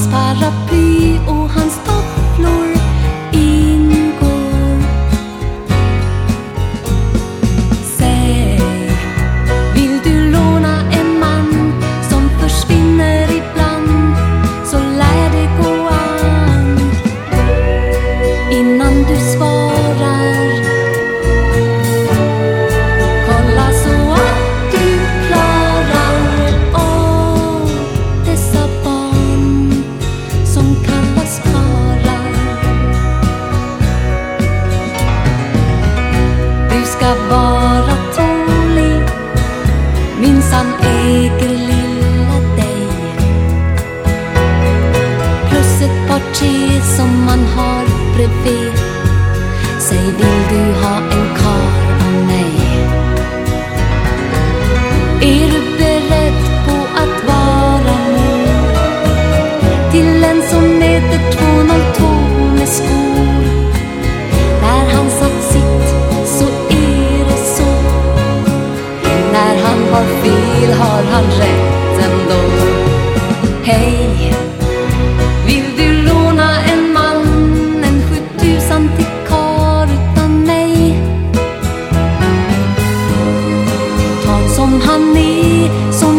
hans paraply och hans tag Du ska vara tålig, minsann äger lilla dig. Plus ett par te som man har bredvid. Säg, vill du ha en kaffe? Har fel har han rätt ändå Hej, vill du låna en man en sjutusan till kar utan mig? Ta som han är, som